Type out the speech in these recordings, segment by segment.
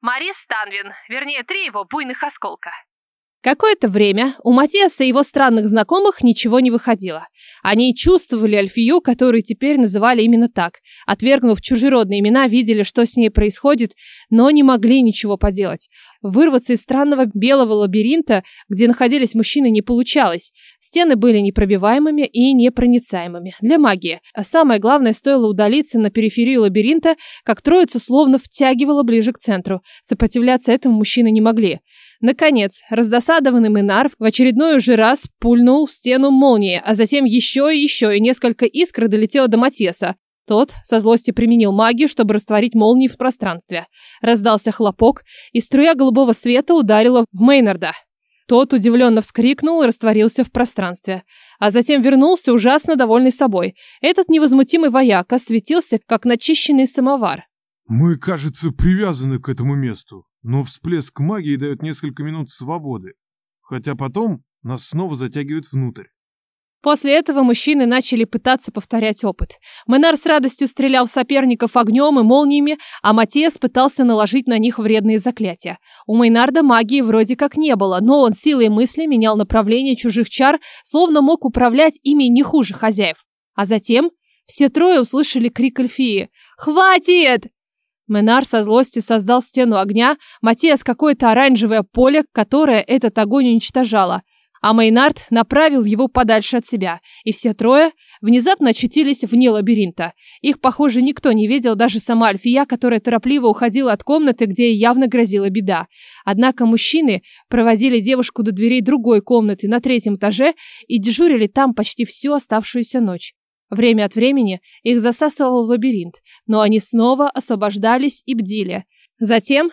Марис Станвин, вернее, три его буйных осколка. Какое-то время у Матиаса и его странных знакомых ничего не выходило. Они чувствовали Альфию, которую теперь называли именно так. Отвергнув чужеродные имена, видели, что с ней происходит, но не могли ничего поделать. Вырваться из странного белого лабиринта, где находились мужчины, не получалось. Стены были непробиваемыми и непроницаемыми для магии. А самое главное, стоило удалиться на периферию лабиринта, как троицу словно втягивало ближе к центру. Сопротивляться этому мужчины не могли. Наконец, раздосадованный Минар в очередной уже раз пульнул в стену молнии, а затем еще и еще, и несколько искр долетело до Матьеса. Тот со злости применил магию, чтобы растворить молнии в пространстве. Раздался хлопок, и струя голубого света ударила в Мейнарда. Тот удивленно вскрикнул и растворился в пространстве. А затем вернулся ужасно довольный собой. Этот невозмутимый вояк осветился, как начищенный самовар. Мы, кажется, привязаны к этому месту, но всплеск магии дает несколько минут свободы, хотя потом нас снова затягивают внутрь. После этого мужчины начали пытаться повторять опыт. Менар с радостью стрелял в соперников огнем и молниями, а Матиас пытался наложить на них вредные заклятия. У Мейнарда магии вроде как не было, но он силой мысли менял направление чужих чар, словно мог управлять ими не хуже хозяев. А затем все трое услышали крик Эльфии. «Хватит!» Менар со злости создал стену огня, Матиас какое-то оранжевое поле, которое этот огонь уничтожало. А Мейнард направил его подальше от себя, и все трое внезапно очутились вне лабиринта. Их, похоже, никто не видел, даже сама Альфия, которая торопливо уходила от комнаты, где ей явно грозила беда. Однако мужчины проводили девушку до дверей другой комнаты на третьем этаже и дежурили там почти всю оставшуюся ночь. Время от времени их засасывал лабиринт, но они снова освобождались и бдили. Затем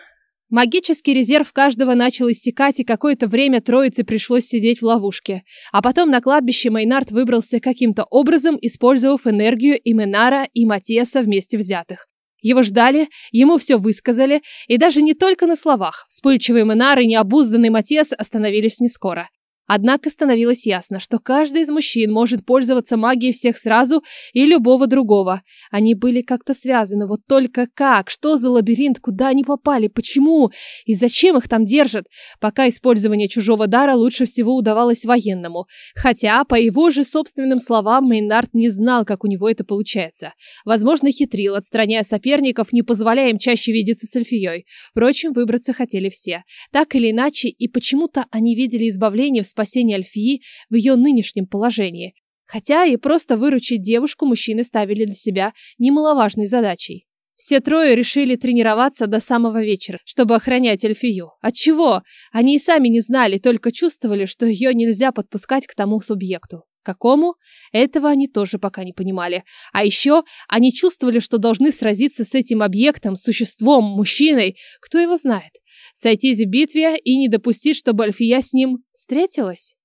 магический резерв каждого начал иссякать, и какое-то время троице пришлось сидеть в ловушке. А потом на кладбище Мейнард выбрался каким-то образом, использовав энергию и Менара, и Матеса вместе взятых. Его ждали, ему все высказали, и даже не только на словах. Вспыльчивый Менар и необузданный Матес остановились не скоро. Однако становилось ясно, что каждый из мужчин может пользоваться магией всех сразу и любого другого. Они были как-то связаны, вот только как? Что за лабиринт? Куда они попали? Почему? И зачем их там держат? Пока использование чужого дара лучше всего удавалось военному. Хотя, по его же собственным словам, Мейнард не знал, как у него это получается. Возможно, хитрил, отстраняя соперников, не позволяя им чаще видеться с Эльфией. Впрочем, выбраться хотели все. Так или иначе, и почему-то они видели избавление в спасения Альфии в ее нынешнем положении. Хотя и просто выручить девушку мужчины ставили для себя немаловажной задачей. Все трое решили тренироваться до самого вечера, чтобы охранять Эльфию. Отчего? Они и сами не знали, только чувствовали, что ее нельзя подпускать к тому субъекту. Какому? Этого они тоже пока не понимали. А еще они чувствовали, что должны сразиться с этим объектом, существом, мужчиной. Кто его знает? Сойтись в битве и не допустить, чтобы Альфия с ним встретилась?